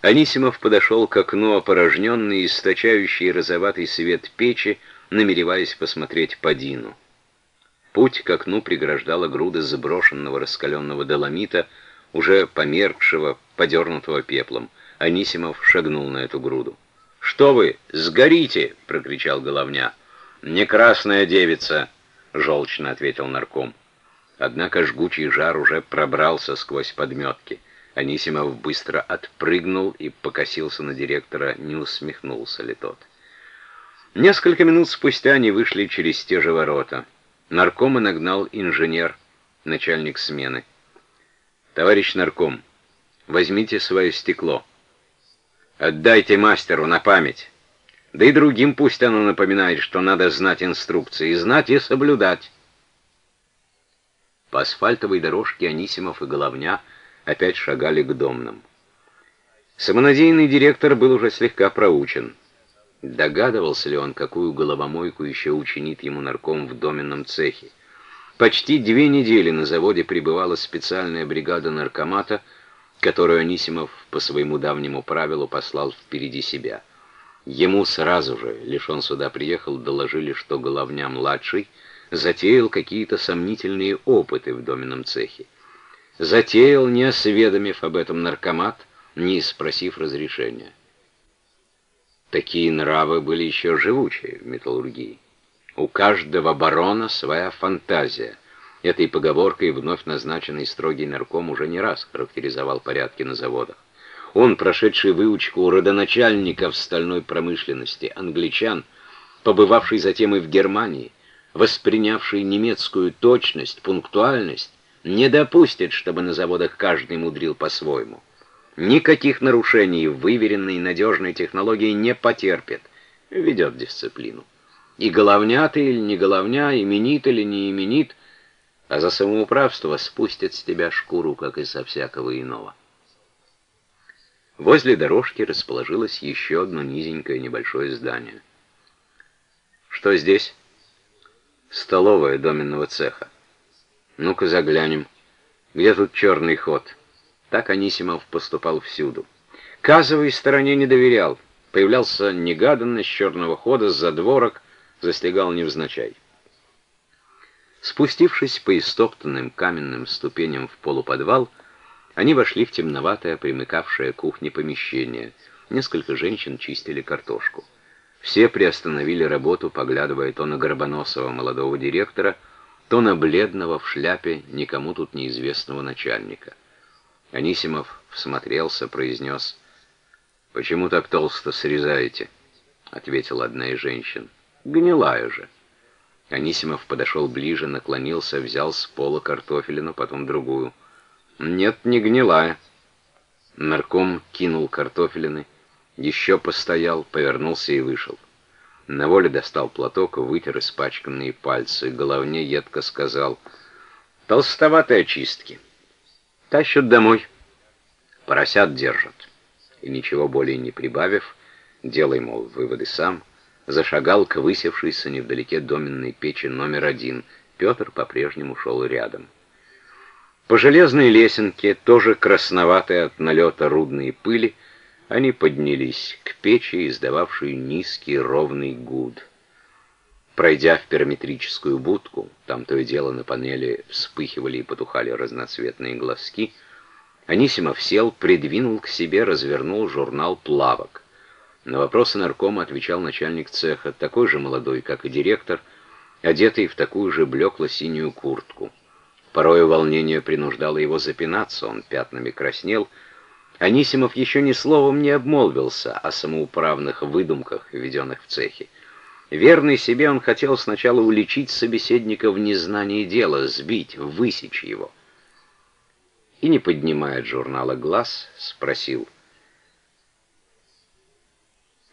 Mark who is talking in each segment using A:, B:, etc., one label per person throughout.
A: Анисимов подошел к окну, опорожненный, источающий розоватый свет печи, намереваясь посмотреть по Дину. Путь к окну преграждала груда заброшенного раскаленного доломита, уже померкшего, подернутого пеплом. Анисимов шагнул на эту груду. «Что вы, сгорите!» — прокричал головня. «Не красная девица!» — желчно ответил нарком. Однако жгучий жар уже пробрался сквозь подметки. Анисимов быстро отпрыгнул и покосился на директора, не усмехнулся ли тот. Несколько минут спустя они вышли через те же ворота. Наркома нагнал инженер, начальник смены. «Товарищ нарком, возьмите свое стекло. Отдайте мастеру на память. Да и другим пусть оно напоминает, что надо знать инструкции, знать и соблюдать». По асфальтовой дорожке Анисимов и Головня опять шагали к домным. Самонадеянный директор был уже слегка проучен. Догадывался ли он, какую головомойку еще учинит ему нарком в доменном цехе? Почти две недели на заводе пребывала специальная бригада наркомата, которую Анисимов по своему давнему правилу послал впереди себя. Ему сразу же, лишь он сюда приехал, доложили, что Головня-младший затеял какие-то сомнительные опыты в доменном цехе. Затеял, не осведомив об этом наркомат, не спросив разрешения. Такие нравы были еще живучие в металлургии. У каждого барона своя фантазия. Этой поговоркой вновь назначенный строгий нарком уже не раз характеризовал порядки на заводах. Он, прошедший выучку у родоначальников стальной промышленности, англичан, побывавший затем и в Германии, воспринявший немецкую точность, пунктуальность, не допустит, чтобы на заводах каждый мудрил по-своему. Никаких нарушений выверенной и надежной технологии не потерпит. Ведет дисциплину. И головня ты или не головня, именит или не именит, а за самоуправство спустят с тебя шкуру, как и со всякого иного. Возле дорожки расположилось еще одно низенькое небольшое здание. Что здесь? Столовая доменного цеха. Ну-ка заглянем. Где тут черный ход? Так Анисимов поступал всюду. Казовой стороне не доверял. Появлялся негаданно с черного хода, с задворок, застигал невзначай. Спустившись по истоптанным каменным ступеням в полуподвал, они вошли в темноватое, примыкавшее к кухне помещение. Несколько женщин чистили картошку. Все приостановили работу, поглядывая то на горбоносого молодого директора, то на бледного в шляпе никому тут неизвестного начальника. Анисимов всмотрелся, произнес. «Почему так толсто срезаете?» — ответила одна из женщин. «Гнилая же». Анисимов подошел ближе, наклонился, взял с пола картофелину, потом другую. «Нет, не гнилая». Нарком кинул картофелины, еще постоял, повернулся и вышел. На воле достал платок, вытер испачканные пальцы. Головне едко сказал «Толстоватые очистки». Тащат домой. Поросят держат. И ничего более не прибавив, делай, мол, выводы сам, зашагал к высевшейся невдалеке доменной печи номер один. Петр по-прежнему шел рядом. По железной лесенке, тоже красноватой от налета рудной пыли, они поднялись к печи, издававшей низкий ровный гуд. Пройдя в периметрическую будку, там то и дело на панели вспыхивали и потухали разноцветные глазки, Анисимов сел, придвинул к себе, развернул журнал «Плавок». На вопросы наркома отвечал начальник цеха, такой же молодой, как и директор, одетый в такую же блекло-синюю куртку. Порой волнение принуждало его запинаться, он пятнами краснел. Анисимов еще ни словом не обмолвился о самоуправных выдумках, введенных в цехе. Верный себе он хотел сначала уличить собеседника в незнании дела, сбить, высечь его. И, не поднимая журнала глаз, спросил.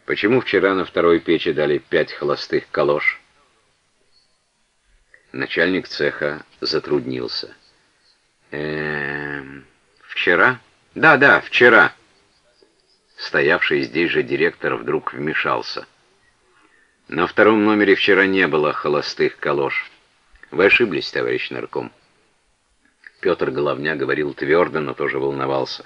A: «Почему вчера на второй печи дали пять холостых калош?» Начальник цеха затруднился. «Эм... Вчера?» «Да, да, вчера». Стоявший здесь же директор вдруг вмешался. На втором номере вчера не было холостых калош. Вы ошиблись, товарищ нарком. Петр Головня говорил твердо, но тоже волновался.